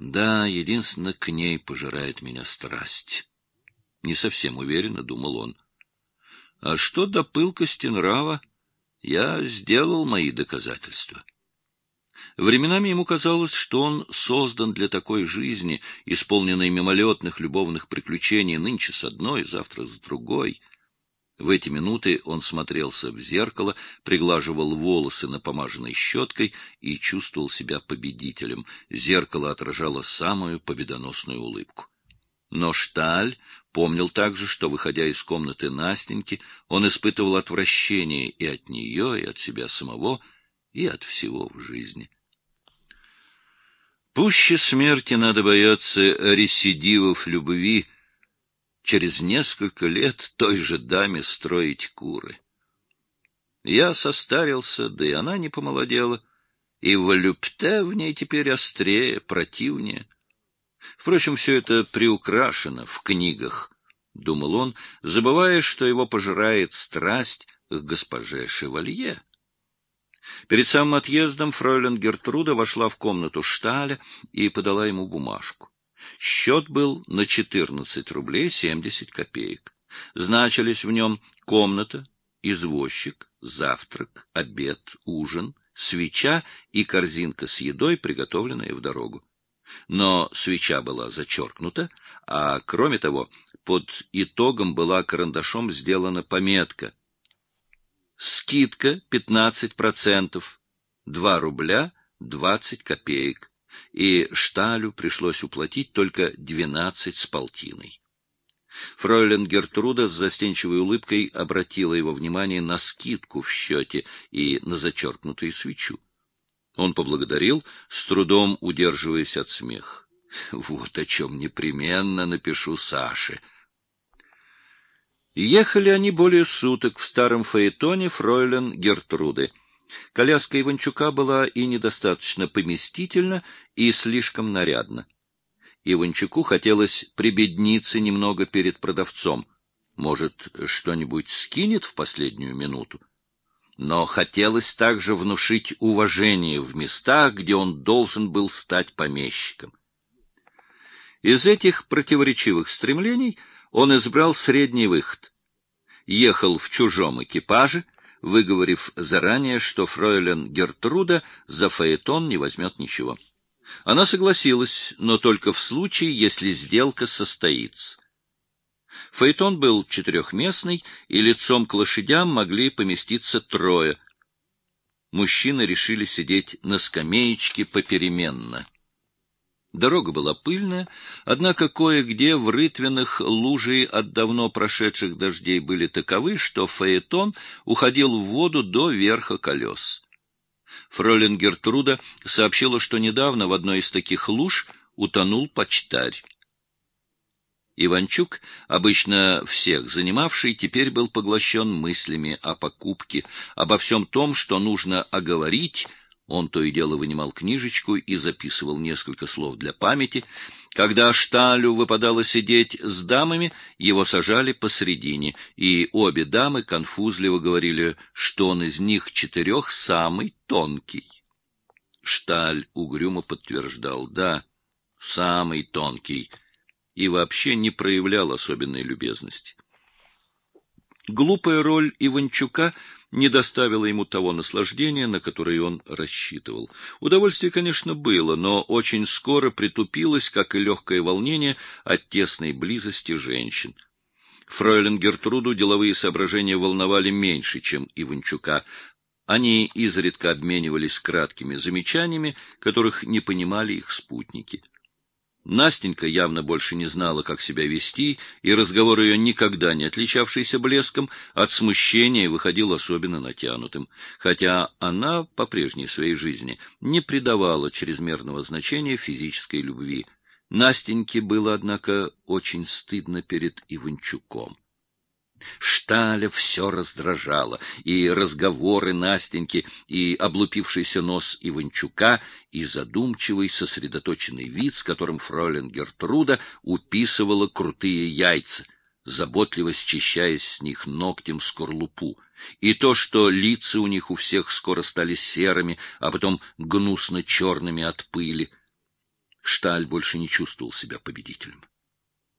Да, единственно к ней пожирает меня страсть. Не совсем уверенно думал он. А что до пылкости нрава, я сделал мои доказательства. Временами ему казалось, что он создан для такой жизни, исполненной мимолетных любовных приключений нынче с одной, завтра с другой. В эти минуты он смотрелся в зеркало, приглаживал волосы напомаженной щеткой и чувствовал себя победителем. Зеркало отражало самую победоносную улыбку. Но Шталь помнил также, что, выходя из комнаты Настеньки, он испытывал отвращение и от нее, и от себя самого, и от всего в жизни. Пуще смерти надо бояться ресидивов любви, через несколько лет той же даме строить куры. Я состарился, да и она не помолодела, и волюпте в ней теперь острее, противнее. Впрочем, все это приукрашено в книгах, — думал он, забывая, что его пожирает страсть к госпоже Шевалье. Перед самым отъездом фройлен Гертруда вошла в комнату Шталя и подала ему бумажку. Счет был на 14 рублей 70 копеек. Значились в нем комната, извозчик, завтрак, обед, ужин, свеча и корзинка с едой, приготовленная в дорогу. Но свеча была зачеркнута, а, кроме того, под итогом была карандашом сделана пометка «Скидка 15%, 2 рубля 20 копеек» и Шталю пришлось уплатить только двенадцать с полтиной. Фройлен Гертруда с застенчивой улыбкой обратила его внимание на скидку в счете и на зачеркнутую свечу. Он поблагодарил, с трудом удерживаясь от смеха. Вот о чем непременно напишу Саше. Ехали они более суток в старом фаэтоне фройлен Гертруды. Коляска Иванчука была и недостаточно поместительна, и слишком нарядна. Иванчуку хотелось прибедниться немного перед продавцом. Может, что-нибудь скинет в последнюю минуту? Но хотелось также внушить уважение в местах, где он должен был стать помещиком. Из этих противоречивых стремлений он избрал средний выход. Ехал в чужом экипаже — выговорив заранее, что фройлен Гертруда за фаэтон не возьмет ничего. Она согласилась, но только в случае, если сделка состоится. Фаэтон был четырехместный, и лицом к лошадям могли поместиться трое. Мужчины решили сидеть на скамеечке попеременно. Дорога была пыльная, однако кое-где в рытвинах лужи от давно прошедших дождей были таковы, что фаэтон уходил в воду до верха колес. Фролин Гертруда сообщила, что недавно в одной из таких луж утонул почтарь. Иванчук, обычно всех занимавший, теперь был поглощен мыслями о покупке, обо всем том, что нужно оговорить, он то и дело вынимал книжечку и записывал несколько слов для памяти. Когда Шталю выпадало сидеть с дамами, его сажали посредине, и обе дамы конфузливо говорили, что он из них четырех самый тонкий. Шталь угрюмо подтверждал, да, самый тонкий, и вообще не проявлял особенной любезности. Глупая роль Иванчука — не доставило ему того наслаждения, на которое он рассчитывал. Удовольствие, конечно, было, но очень скоро притупилось, как и легкое волнение от тесной близости женщин. Фройлен Гертруду деловые соображения волновали меньше, чем Иванчука. Они изредка обменивались краткими замечаниями, которых не понимали их спутники. Настенька явно больше не знала, как себя вести, и разговор ее, никогда не отличавшийся блеском, от смущения выходил особенно натянутым, хотя она по прежней своей жизни не придавала чрезмерного значения физической любви. Настеньке было, однако, очень стыдно перед Иванчуком. Шталя все раздражало, и разговоры Настеньки, и облупившийся нос Иванчука, и задумчивый, сосредоточенный вид, с которым фройлен Гертруда уписывала крутые яйца, заботливо счищая с них ногтем скорлупу, и то, что лица у них у всех скоро стали серыми, а потом гнусно черными от пыли — Шталь больше не чувствовал себя победителем.